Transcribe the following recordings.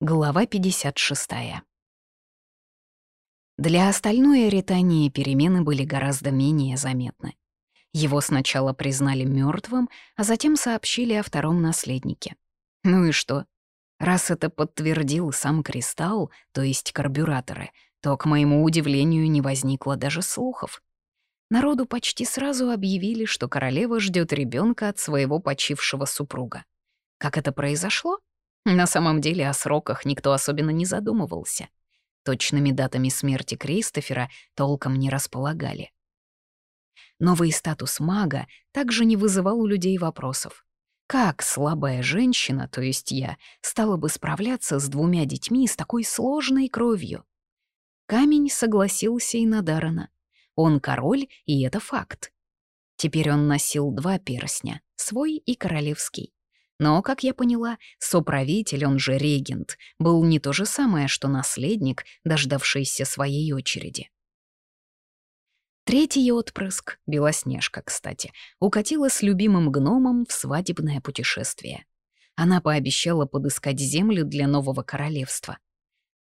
Глава 56. Для остальной Аритании перемены были гораздо менее заметны. Его сначала признали мертвым, а затем сообщили о втором наследнике. Ну и что? Раз это подтвердил сам Кристалл, то есть карбюраторы, то, к моему удивлению, не возникло даже слухов. Народу почти сразу объявили, что королева ждет ребенка от своего почившего супруга. Как это произошло? На самом деле о сроках никто особенно не задумывался. Точными датами смерти Кристофера толком не располагали. Новый статус мага также не вызывал у людей вопросов. Как слабая женщина, то есть я, стала бы справляться с двумя детьми с такой сложной кровью? Камень согласился и на Дарана. Он король, и это факт. Теперь он носил два перстня, свой и королевский. Но, как я поняла, соправитель, он же регент, был не то же самое, что наследник, дождавшийся своей очереди. Третий отпрыск, Белоснежка, кстати, укатила с любимым гномом в свадебное путешествие. Она пообещала подыскать землю для нового королевства.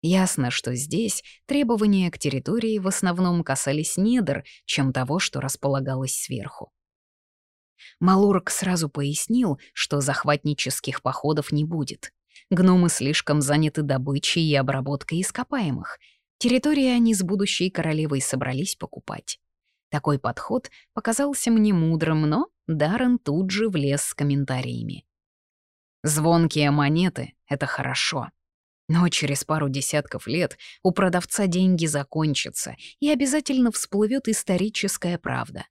Ясно, что здесь требования к территории в основном касались недр, чем того, что располагалось сверху. Малурк сразу пояснил, что захватнических походов не будет. Гномы слишком заняты добычей и обработкой ископаемых. Территории они с будущей королевой собрались покупать. Такой подход показался мне мудрым, но Даррен тут же влез с комментариями. «Звонкие монеты — это хорошо», но через пару десятков лет у продавца деньги закончатся, и обязательно всплывет историческая правда.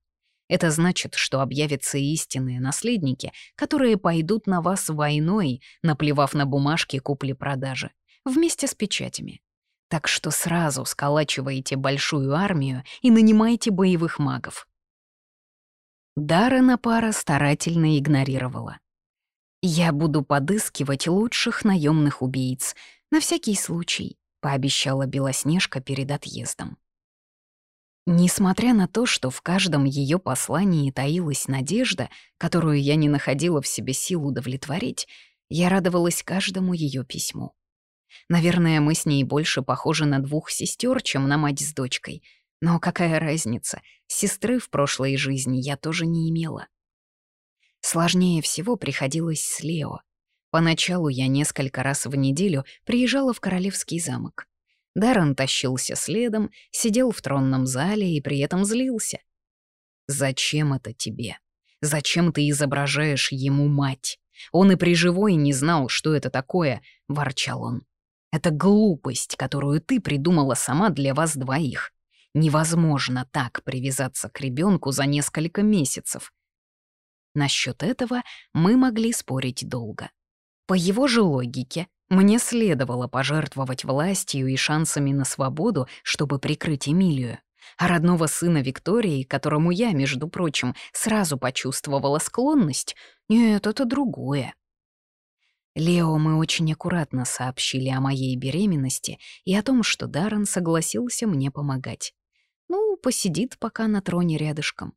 Это значит, что объявятся истинные наследники, которые пойдут на вас войной, наплевав на бумажки купли-продажи, вместе с печатями. Так что сразу сколачивайте большую армию и нанимайте боевых магов. Даррена пара старательно игнорировала. «Я буду подыскивать лучших наемных убийц, на всякий случай», — пообещала Белоснежка перед отъездом. Несмотря на то, что в каждом ее послании таилась надежда, которую я не находила в себе сил удовлетворить, я радовалась каждому ее письму. Наверное, мы с ней больше похожи на двух сестер, чем на мать с дочкой. Но какая разница? Сестры в прошлой жизни я тоже не имела. Сложнее всего приходилось с Лео. Поначалу я несколько раз в неделю приезжала в Королевский замок. Даррен тащился следом, сидел в тронном зале и при этом злился. «Зачем это тебе? Зачем ты изображаешь ему мать? Он и при живой не знал, что это такое», — ворчал он. «Это глупость, которую ты придумала сама для вас двоих. Невозможно так привязаться к ребенку за несколько месяцев». Насчет этого мы могли спорить долго. По его же логике, мне следовало пожертвовать властью и шансами на свободу, чтобы прикрыть Эмилию. А родного сына Виктории, которому я, между прочим, сразу почувствовала склонность, нет, это другое. Лео мы очень аккуратно сообщили о моей беременности и о том, что Даррен согласился мне помогать. Ну, посидит пока на троне рядышком.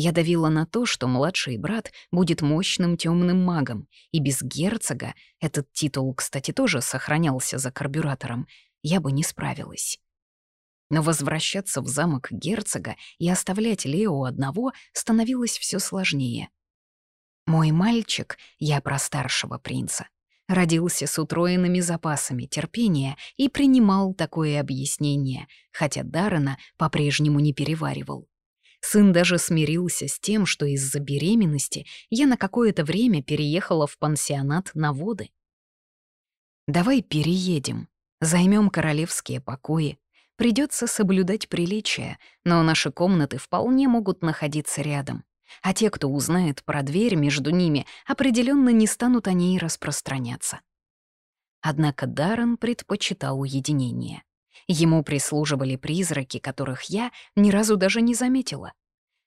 Я давила на то, что младший брат будет мощным темным магом, и без герцога, этот титул, кстати, тоже сохранялся за карбюратором, я бы не справилась. Но возвращаться в замок герцога и оставлять Лео одного становилось все сложнее. Мой мальчик, я про старшего принца, родился с утроенными запасами терпения и принимал такое объяснение, хотя Даррена по-прежнему не переваривал. Сын даже смирился с тем, что из-за беременности я на какое-то время переехала в пансионат на воды. «Давай переедем, займем королевские покои. Придется соблюдать приличия, но наши комнаты вполне могут находиться рядом. А те, кто узнает про дверь между ними, определенно не станут о ней распространяться». Однако Даррен предпочитал уединение. Ему прислуживали призраки, которых я ни разу даже не заметила.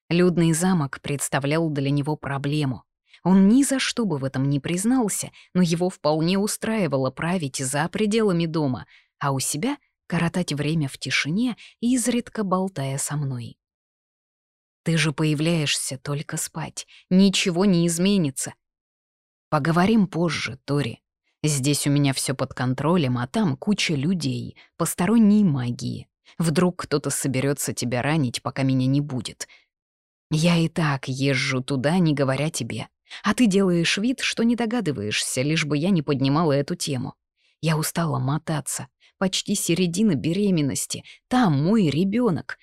Людный замок представлял для него проблему. Он ни за что бы в этом не признался, но его вполне устраивало править за пределами дома, а у себя коротать время в тишине, изредка болтая со мной. «Ты же появляешься только спать, ничего не изменится». «Поговорим позже, Тори. Здесь у меня все под контролем, а там куча людей, посторонней магии. Вдруг кто-то соберется тебя ранить, пока меня не будет. Я и так езжу туда, не говоря тебе. А ты делаешь вид, что не догадываешься, лишь бы я не поднимала эту тему. Я устала мотаться. Почти середина беременности. Там мой ребенок.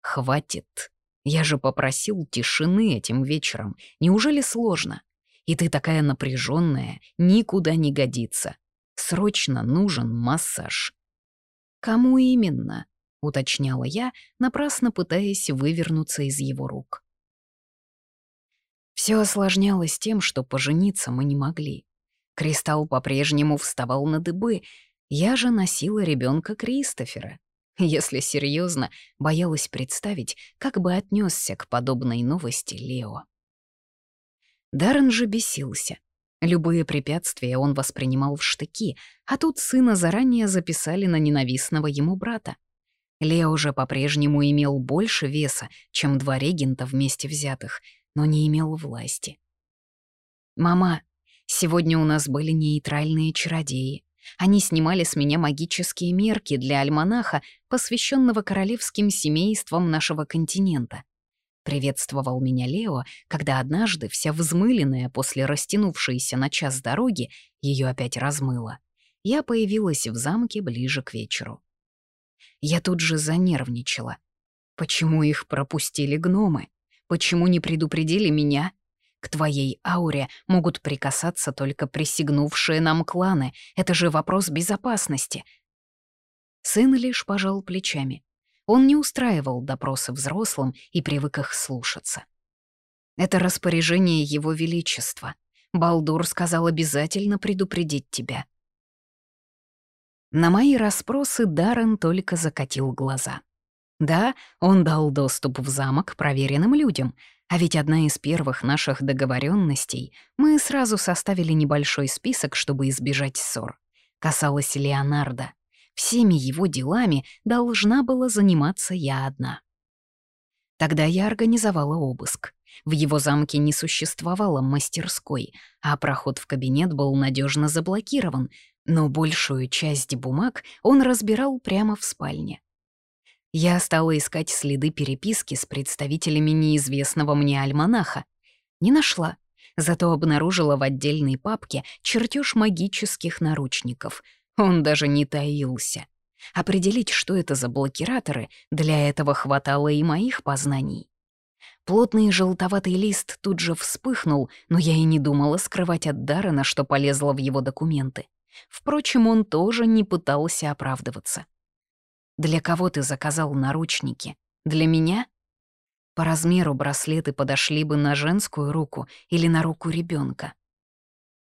Хватит. Я же попросил тишины этим вечером. Неужели сложно? И ты такая напряженная, никуда не годится. Срочно нужен массаж. Кому именно? уточняла я, напрасно пытаясь вывернуться из его рук. Все осложнялось тем, что пожениться мы не могли. Кристалл по-прежнему вставал на дыбы, я же носила ребенка Кристофера. Если серьезно, боялась представить, как бы отнесся к подобной новости Лео. Даррен же бесился. Любые препятствия он воспринимал в штыки, а тут сына заранее записали на ненавистного ему брата. Лео же по-прежнему имел больше веса, чем два регента вместе взятых, но не имел власти. «Мама, сегодня у нас были нейтральные чародеи. Они снимали с меня магические мерки для альманаха, посвященного королевским семействам нашего континента. Приветствовал меня Лео, когда однажды, вся взмыленная после растянувшейся на час дороги, ее опять размыло. Я появилась в замке ближе к вечеру. Я тут же занервничала. Почему их пропустили гномы? Почему не предупредили меня? К твоей ауре могут прикасаться только присягнувшие нам кланы. Это же вопрос безопасности. Сын лишь пожал плечами. Он не устраивал допросы взрослым и привык их слушаться. Это распоряжение Его Величества. Балдур сказал обязательно предупредить тебя. На мои расспросы Даррен только закатил глаза. Да, он дал доступ в замок проверенным людям — а ведь одна из первых наших договоренностей мы сразу составили небольшой список, чтобы избежать ссор. Касалось Леонардо. Всеми его делами должна была заниматься я одна. Тогда я организовала обыск. В его замке не существовало мастерской, а проход в кабинет был надежно заблокирован, но большую часть бумаг он разбирал прямо в спальне. Я стала искать следы переписки с представителями неизвестного мне альманаха. Не нашла, зато обнаружила в отдельной папке чертеж магических наручников. Он даже не таился. Определить, что это за блокираторы, для этого хватало и моих познаний. Плотный желтоватый лист тут же вспыхнул, но я и не думала скрывать от Даррена, что полезла в его документы. Впрочем, он тоже не пытался оправдываться. Для кого ты заказал наручники? Для меня? По размеру браслеты подошли бы на женскую руку или на руку ребенка.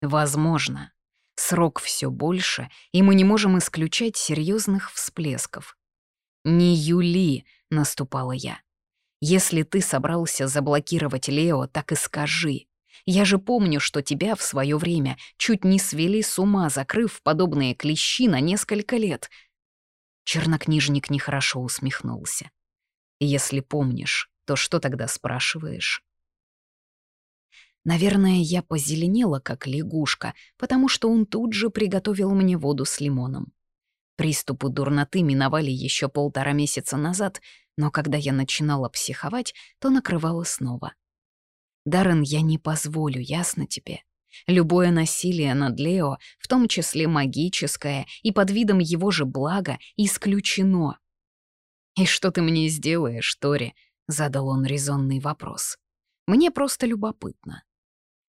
Возможно. Срок все больше, и мы не можем исключать серьезных всплесков. «Не Юли», — наступала я. «Если ты собрался заблокировать Лео, так и скажи. Я же помню, что тебя в свое время чуть не свели с ума, закрыв подобные клещи на несколько лет. Чернокнижник нехорошо усмехнулся. «Если помнишь, то что тогда спрашиваешь?» Наверное, я позеленела, как лягушка, потому что он тут же приготовил мне воду с лимоном. Приступы дурноты миновали еще полтора месяца назад, но когда я начинала психовать, то накрывала снова. «Даррен, я не позволю, ясно тебе? Любое насилие над Лео, в том числе магическое и под видом его же блага, исключено. «И что ты мне сделаешь, Тори?» — задал он резонный вопрос. «Мне просто любопытно».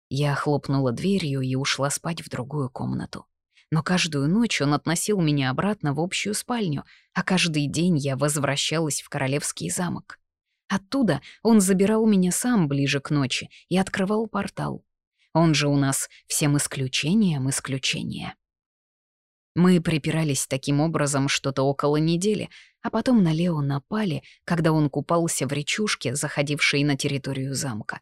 Я хлопнула дверью и ушла спать в другую комнату. Но каждую ночь он относил меня обратно в общую спальню, а каждый день я возвращалась в королевский замок. Оттуда он забирал меня сам ближе к ночи и открывал портал. Он же у нас всем исключением исключения. Мы припирались таким образом что-то около недели, а потом на Лео напали, когда он купался в речушке, заходившей на территорию замка.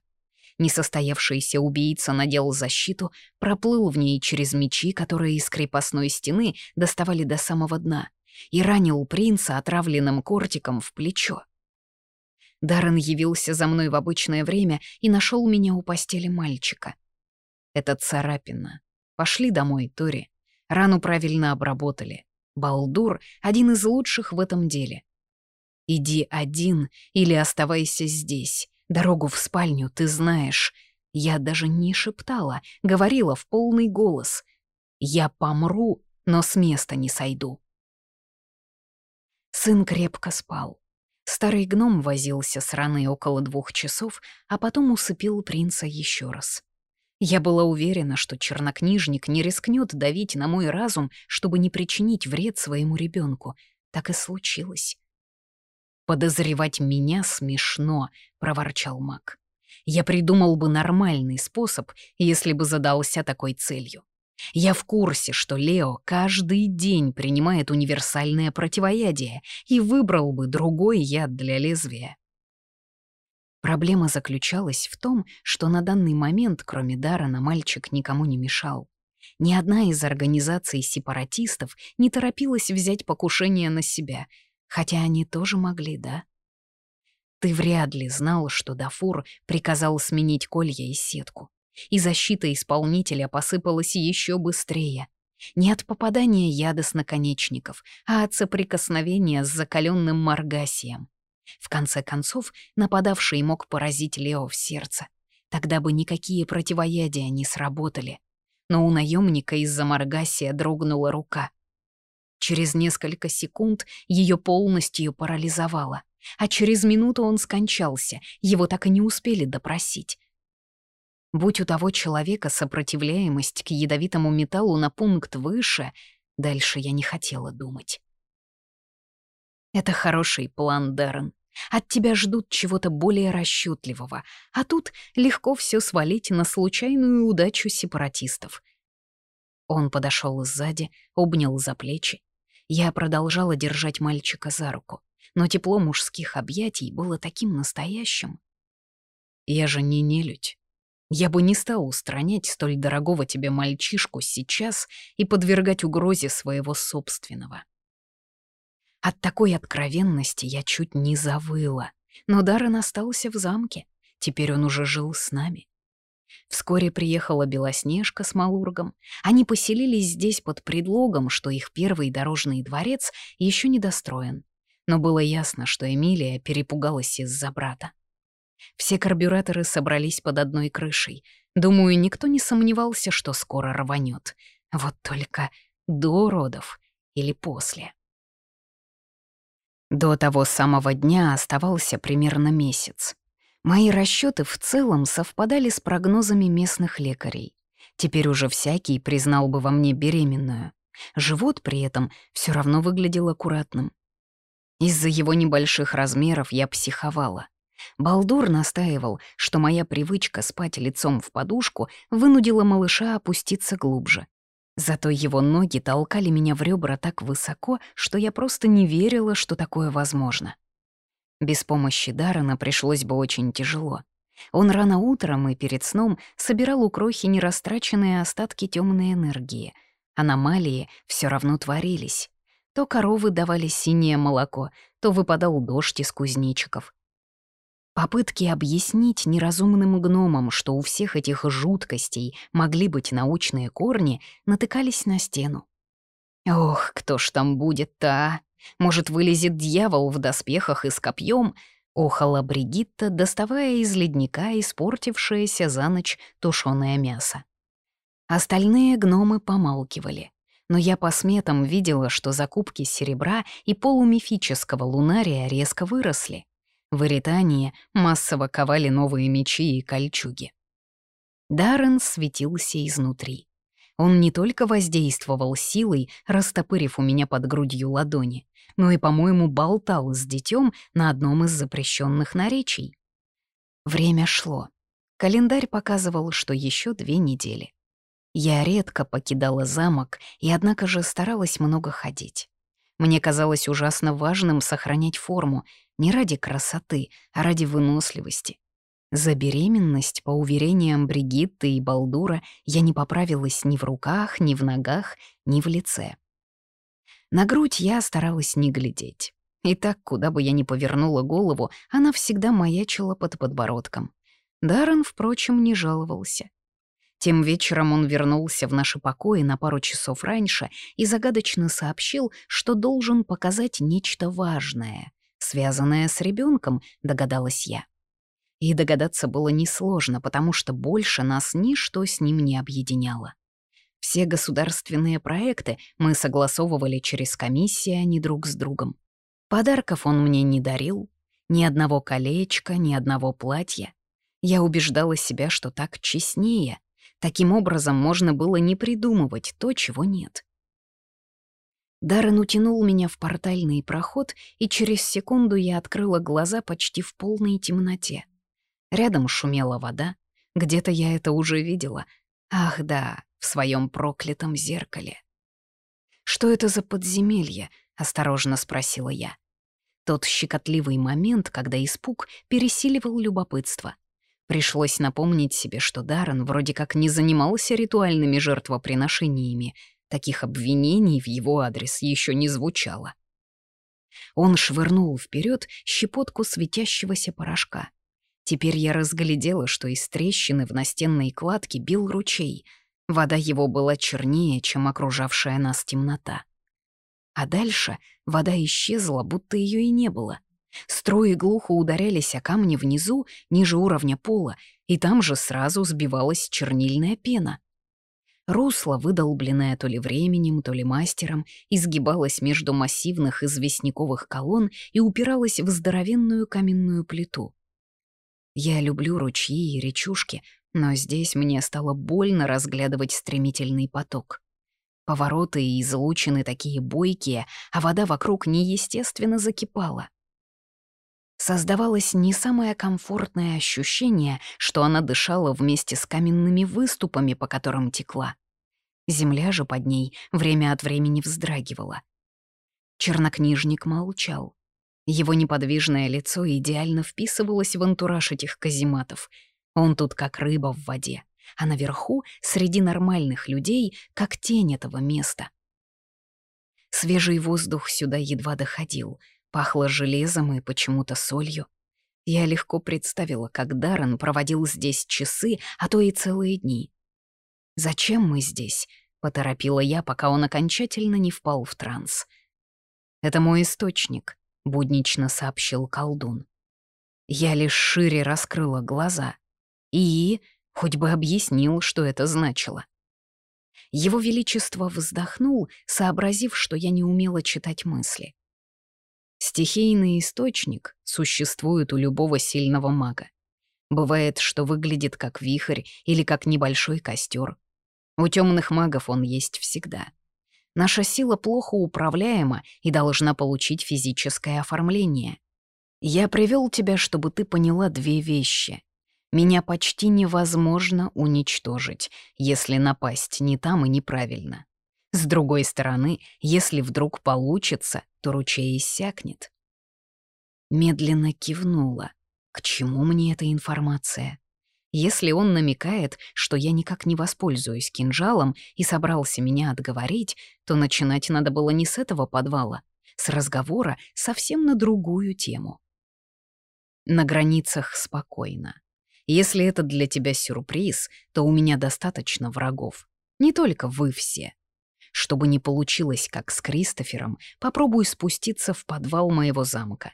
Несостоявшийся убийца надел защиту, проплыл в ней через мечи, которые из крепостной стены доставали до самого дна, и ранил принца отравленным кортиком в плечо. Даррен явился за мной в обычное время и нашел меня у постели мальчика. Это царапина. Пошли домой, Тори. Рану правильно обработали. Балдур — один из лучших в этом деле. Иди один или оставайся здесь. Дорогу в спальню ты знаешь. Я даже не шептала, говорила в полный голос. Я помру, но с места не сойду. Сын крепко спал. Старый гном возился с раной около двух часов, а потом усыпил принца еще раз. Я была уверена, что чернокнижник не рискнет давить на мой разум, чтобы не причинить вред своему ребенку. Так и случилось. «Подозревать меня смешно», — проворчал маг. «Я придумал бы нормальный способ, если бы задался такой целью. Я в курсе, что Лео каждый день принимает универсальное противоядие и выбрал бы другой яд для лезвия. Проблема заключалась в том, что на данный момент, кроме Дарана, мальчик никому не мешал. Ни одна из организаций сепаратистов не торопилась взять покушение на себя, хотя они тоже могли, да? Ты вряд ли знал, что Дафур приказал сменить колья и сетку, и защита исполнителя посыпалась еще быстрее. Не от попадания яда с наконечников, а от соприкосновения с закаленным маргасием. В конце концов, нападавший мог поразить Лео в сердце. Тогда бы никакие противоядия не сработали. Но у наемника из-за Маргасия дрогнула рука. Через несколько секунд ее полностью парализовало, а через минуту он скончался, его так и не успели допросить. Будь у того человека сопротивляемость к ядовитому металлу на пункт выше, дальше я не хотела думать. Это хороший план, Дэрон. От тебя ждут чего-то более расчетливого, а тут легко все свалить на случайную удачу сепаратистов. Он подошел сзади, обнял за плечи. Я продолжала держать мальчика за руку, но тепло мужских объятий было таким настоящим. Я же не нелюдь. Я бы не стал устранять столь дорогого тебе мальчишку сейчас и подвергать угрозе своего собственного. От такой откровенности я чуть не завыла. Но Даррен остался в замке. Теперь он уже жил с нами. Вскоре приехала Белоснежка с Малургом. Они поселились здесь под предлогом, что их первый дорожный дворец еще не достроен. Но было ясно, что Эмилия перепугалась из-за брата. Все карбюраторы собрались под одной крышей. Думаю, никто не сомневался, что скоро рванет. Вот только до родов или после. До того самого дня оставался примерно месяц. Мои расчеты в целом совпадали с прогнозами местных лекарей. Теперь уже всякий признал бы во мне беременную. Живот при этом все равно выглядел аккуратным. Из-за его небольших размеров я психовала. Балдур настаивал, что моя привычка спать лицом в подушку вынудила малыша опуститься глубже. Зато его ноги толкали меня в ребра так высоко, что я просто не верила, что такое возможно. Без помощи Дарана пришлось бы очень тяжело. Он рано утром и перед сном собирал у крохи нерастраченные остатки темной энергии. Аномалии все равно творились. То коровы давали синее молоко, то выпадал дождь из кузнечиков. Попытки объяснить неразумным гномам, что у всех этих жуткостей могли быть научные корни, натыкались на стену. «Ох, кто ж там будет-то, а? Может, вылезет дьявол в доспехах и с копьем?» — охала Бригитта, доставая из ледника испортившееся за ночь тушёное мясо. Остальные гномы помалкивали, но я по сметам видела, что закупки серебра и полумифического лунария резко выросли. В Иритании массово ковали новые мечи и кольчуги. Даррен светился изнутри. Он не только воздействовал силой, растопырив у меня под грудью ладони, но и, по-моему, болтал с детем на одном из запрещенных наречий. Время шло. Календарь показывал, что еще две недели. Я редко покидала замок и, однако же, старалась много ходить. Мне казалось ужасно важным сохранять форму, не ради красоты, а ради выносливости. За беременность, по уверениям Бригитты и Балдура, я не поправилась ни в руках, ни в ногах, ни в лице. На грудь я старалась не глядеть. И так, куда бы я ни повернула голову, она всегда маячила под подбородком. Даррен, впрочем, не жаловался. Тем вечером он вернулся в наши покои на пару часов раньше и загадочно сообщил, что должен показать нечто важное, связанное с ребенком, догадалась я. И догадаться было несложно, потому что больше нас ничто с ним не объединяло. Все государственные проекты мы согласовывали через комиссии, а не друг с другом. Подарков он мне не дарил, ни одного колечка, ни одного платья. Я убеждала себя, что так честнее. Таким образом можно было не придумывать то, чего нет. Даррен утянул меня в портальный проход, и через секунду я открыла глаза почти в полной темноте. Рядом шумела вода. Где-то я это уже видела. Ах да, в своем проклятом зеркале. «Что это за подземелье?» — осторожно спросила я. Тот щекотливый момент, когда испуг пересиливал любопытство. Пришлось напомнить себе, что Даррен вроде как не занимался ритуальными жертвоприношениями. Таких обвинений в его адрес еще не звучало. Он швырнул вперед щепотку светящегося порошка. Теперь я разглядела, что из трещины в настенной кладке бил ручей. Вода его была чернее, чем окружавшая нас темнота. А дальше вода исчезла, будто ее и не было. Струи глухо ударялись о камни внизу, ниже уровня пола, и там же сразу сбивалась чернильная пена. Русло, выдолбленное то ли временем, то ли мастером, изгибалось между массивных известняковых колонн и упиралось в здоровенную каменную плиту. Я люблю ручьи и речушки, но здесь мне стало больно разглядывать стремительный поток. Повороты и излучины такие бойкие, а вода вокруг неестественно закипала. Создавалось не самое комфортное ощущение, что она дышала вместе с каменными выступами, по которым текла. Земля же под ней время от времени вздрагивала. Чернокнижник молчал. Его неподвижное лицо идеально вписывалось в антураж этих казематов. Он тут как рыба в воде, а наверху, среди нормальных людей, как тень этого места. Свежий воздух сюда едва доходил, пахло железом и почему-то солью. Я легко представила, как Даррен проводил здесь часы, а то и целые дни. «Зачем мы здесь?» — поторопила я, пока он окончательно не впал в транс. «Это мой источник», — буднично сообщил колдун. Я лишь шире раскрыла глаза. И хоть бы объяснил, что это значило. Его Величество вздохнул, сообразив, что я не умела читать мысли. Стихийный источник существует у любого сильного мага. Бывает, что выглядит как вихрь или как небольшой костер. У темных магов он есть всегда — Наша сила плохо управляема и должна получить физическое оформление. Я привел тебя, чтобы ты поняла две вещи. Меня почти невозможно уничтожить, если напасть не там и неправильно. С другой стороны, если вдруг получится, то ручей иссякнет. Медленно кивнула. К чему мне эта информация? Если он намекает, что я никак не воспользуюсь кинжалом и собрался меня отговорить, то начинать надо было не с этого подвала, с разговора совсем на другую тему. На границах спокойно. Если это для тебя сюрприз, то у меня достаточно врагов. Не только вы все. Чтобы не получилось, как с Кристофером, попробуй спуститься в подвал моего замка.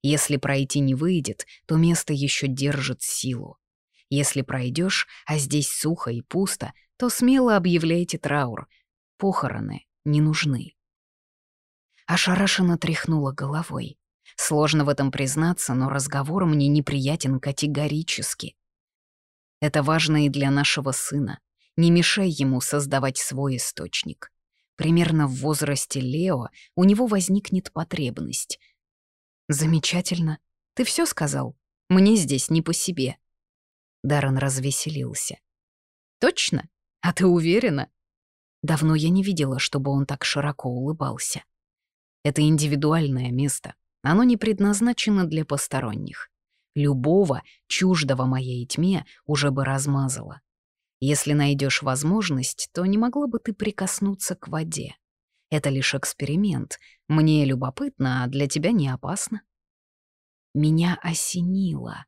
Если пройти не выйдет, то место еще держит силу. Если пройдешь, а здесь сухо и пусто, то смело объявляйте траур. Похороны не нужны. Ошарашенно тряхнула головой. Сложно в этом признаться, но разговор мне неприятен категорически. Это важно и для нашего сына. Не мешай ему создавать свой источник. Примерно в возрасте Лео у него возникнет потребность. «Замечательно. Ты все сказал? Мне здесь не по себе». Даррен развеселился. «Точно? А ты уверена?» Давно я не видела, чтобы он так широко улыбался. Это индивидуальное место. Оно не предназначено для посторонних. Любого, чуждого моей тьме, уже бы размазало. Если найдешь возможность, то не могла бы ты прикоснуться к воде. Это лишь эксперимент. Мне любопытно, а для тебя не опасно. Меня осенило.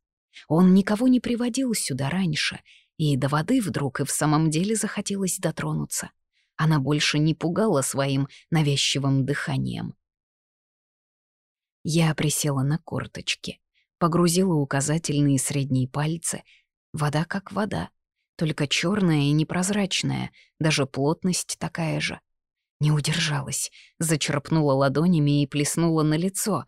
Он никого не приводил сюда раньше, и до воды вдруг и в самом деле захотелось дотронуться. Она больше не пугала своим навязчивым дыханием. Я присела на корточки, погрузила указательные средние пальцы. Вода как вода, только черная и непрозрачная, даже плотность такая же. Не удержалась, зачерпнула ладонями и плеснула на лицо.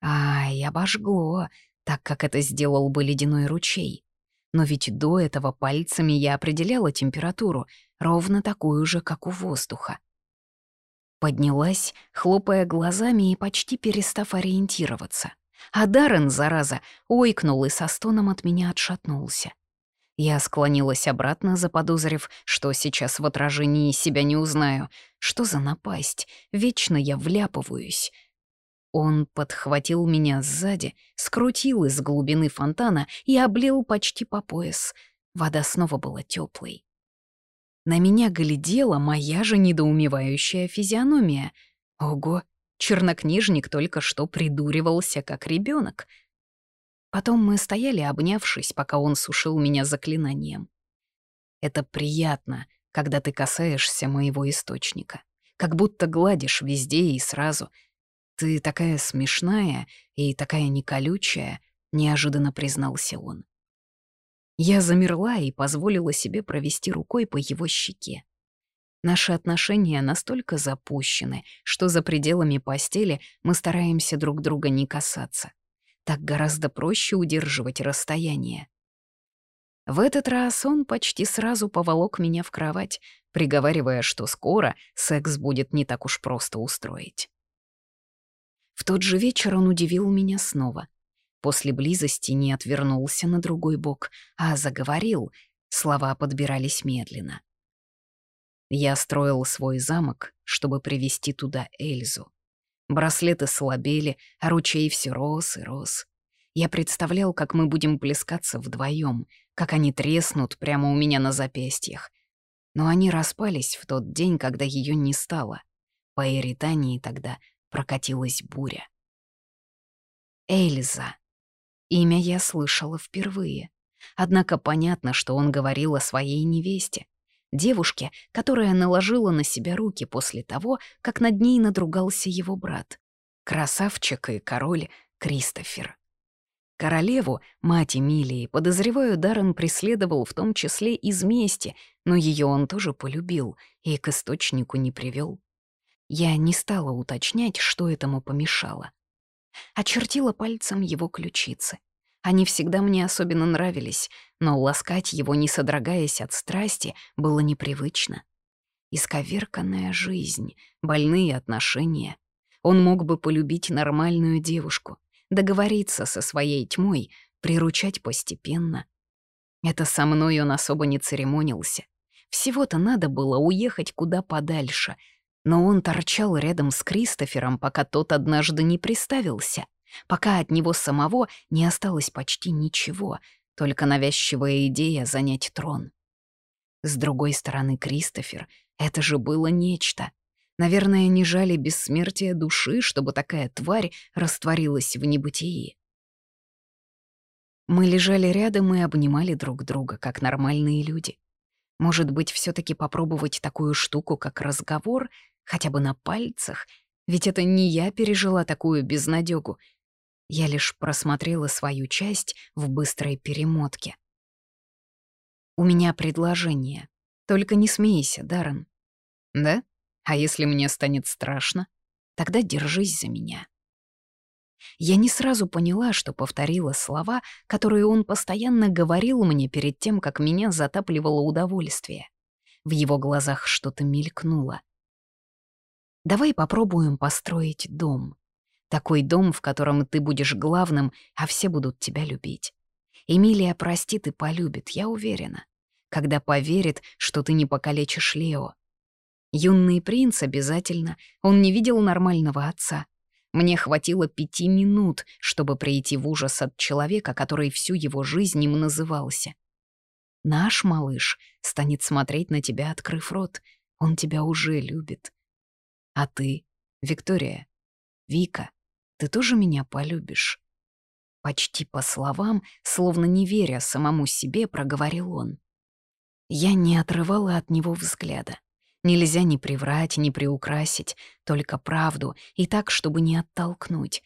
Ай, обожгло, так как это сделал бы ледяной ручей. Но ведь до этого пальцами я определяла температуру, ровно такую же, как у воздуха. Поднялась, хлопая глазами и почти перестав ориентироваться. А Даррен, зараза, ойкнул и со стоном от меня отшатнулся. Я склонилась обратно, заподозрив, что сейчас в отражении себя не узнаю. Что за напасть? Вечно я вляпываюсь. Он подхватил меня сзади, скрутил из глубины фонтана и облил почти по пояс. Вода снова была теплой. На меня глядела моя же недоумевающая физиономия. Ого, чернокнижник только что придуривался, как ребенок. Потом мы стояли, обнявшись, пока он сушил меня заклинанием. Это приятно, когда ты касаешься моего источника. Как будто гладишь везде и сразу — «Ты такая смешная и такая неколючая», — неожиданно признался он. Я замерла и позволила себе провести рукой по его щеке. Наши отношения настолько запущены, что за пределами постели мы стараемся друг друга не касаться. Так гораздо проще удерживать расстояние. В этот раз он почти сразу поволок меня в кровать, приговаривая, что скоро секс будет не так уж просто устроить. В тот же вечер он удивил меня снова. После близости не отвернулся на другой бок, а заговорил. Слова подбирались медленно. Я строил свой замок, чтобы привести туда Эльзу. Браслеты слабели, а ручей все рос и рос. Я представлял, как мы будем плескаться вдвоем, как они треснут прямо у меня на запястьях. Но они распались в тот день, когда ее не стало. По Эритании тогда прокатилась буря. Эльза. Имя я слышала впервые. Однако понятно, что он говорил о своей невесте. Девушке, которая наложила на себя руки после того, как над ней надругался его брат. Красавчик и король Кристофер. Королеву, мать Эмилии, подозреваю, Даррен преследовал в том числе из мести, но ее он тоже полюбил и к источнику не привел. Я не стала уточнять, что этому помешало. Очертила пальцем его ключицы. Они всегда мне особенно нравились, но ласкать его, не содрогаясь от страсти, было непривычно. Исковерканная жизнь, больные отношения. Он мог бы полюбить нормальную девушку, договориться со своей тьмой, приручать постепенно. Это со мной он особо не церемонился. Всего-то надо было уехать куда подальше — но он торчал рядом с Кристофером, пока тот однажды не приставился, пока от него самого не осталось почти ничего, только навязчивая идея занять трон. С другой стороны, Кристофер — это же было нечто. Наверное, не жали бессмертия души, чтобы такая тварь растворилась в небытии. Мы лежали рядом и обнимали друг друга, как нормальные люди. Может быть, все таки попробовать такую штуку, как разговор — хотя бы на пальцах, ведь это не я пережила такую безнадёгу. Я лишь просмотрела свою часть в быстрой перемотке. «У меня предложение. Только не смейся, Даррен». «Да? А если мне станет страшно? Тогда держись за меня». Я не сразу поняла, что повторила слова, которые он постоянно говорил мне перед тем, как меня затапливало удовольствие. В его глазах что-то мелькнуло — Давай попробуем построить дом. Такой дом, в котором ты будешь главным, а все будут тебя любить. Эмилия простит и полюбит, я уверена. Когда поверит, что ты не покалечишь Лео. Юный принц обязательно, он не видел нормального отца. Мне хватило пяти минут, чтобы прийти в ужас от человека, который всю его жизнь им назывался. Наш малыш станет смотреть на тебя, открыв рот. Он тебя уже любит. А ты, Виктория, Вика, ты тоже меня полюбишь?» Почти по словам, словно не веря самому себе, проговорил он. Я не отрывала от него взгляда. Нельзя ни приврать, ни приукрасить, только правду, и так, чтобы не оттолкнуть.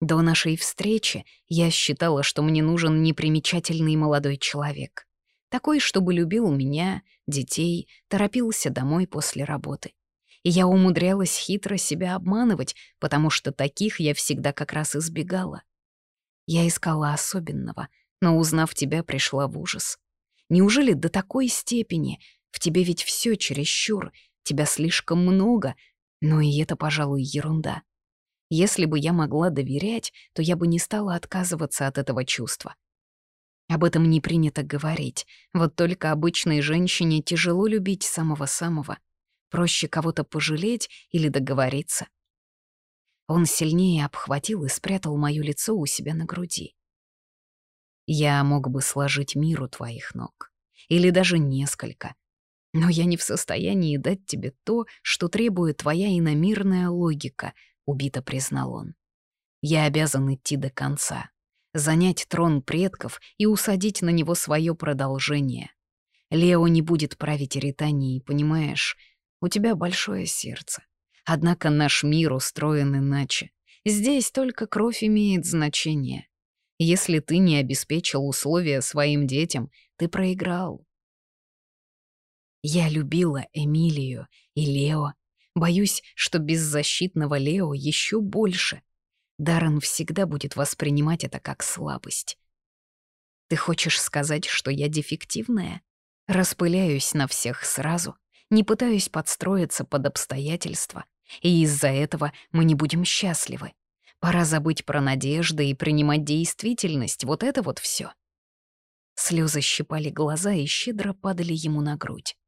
До нашей встречи я считала, что мне нужен непримечательный молодой человек. Такой, чтобы любил меня, детей, торопился домой после работы. И я умудрялась хитро себя обманывать, потому что таких я всегда как раз избегала. Я искала особенного, но, узнав тебя, пришла в ужас. Неужели до такой степени? В тебе ведь все чересчур, тебя слишком много, но и это, пожалуй, ерунда. Если бы я могла доверять, то я бы не стала отказываться от этого чувства. Об этом не принято говорить, вот только обычной женщине тяжело любить самого-самого. Проще кого-то пожалеть или договориться. Он сильнее обхватил и спрятал моё лицо у себя на груди. Я мог бы сложить мир у твоих ног. Или даже несколько. Но я не в состоянии дать тебе то, что требует твоя иномирная логика, — убито признал он. Я обязан идти до конца, занять трон предков и усадить на него свое продолжение. Лео не будет править Ританией, понимаешь? У тебя большое сердце. Однако наш мир устроен иначе. Здесь только кровь имеет значение. Если ты не обеспечил условия своим детям, ты проиграл. Я любила Эмилию и Лео. Боюсь, что беззащитного Лео еще больше. Даррен всегда будет воспринимать это как слабость. Ты хочешь сказать, что я дефективная? Распыляюсь на всех сразу, не пытаюсь подстроиться под обстоятельства, и из-за этого мы не будем счастливы. Пора забыть про надежды и принимать действительность, вот это вот все. Слезы щипали глаза и щедро падали ему на грудь.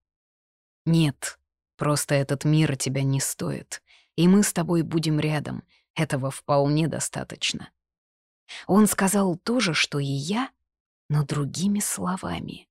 «Нет, просто этот мир тебя не стоит, и мы с тобой будем рядом, этого вполне достаточно». Он сказал то же, что и я, но другими словами.